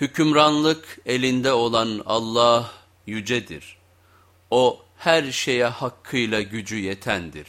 Hükümranlık elinde olan Allah yücedir. O her şeye hakkıyla gücü yetendir.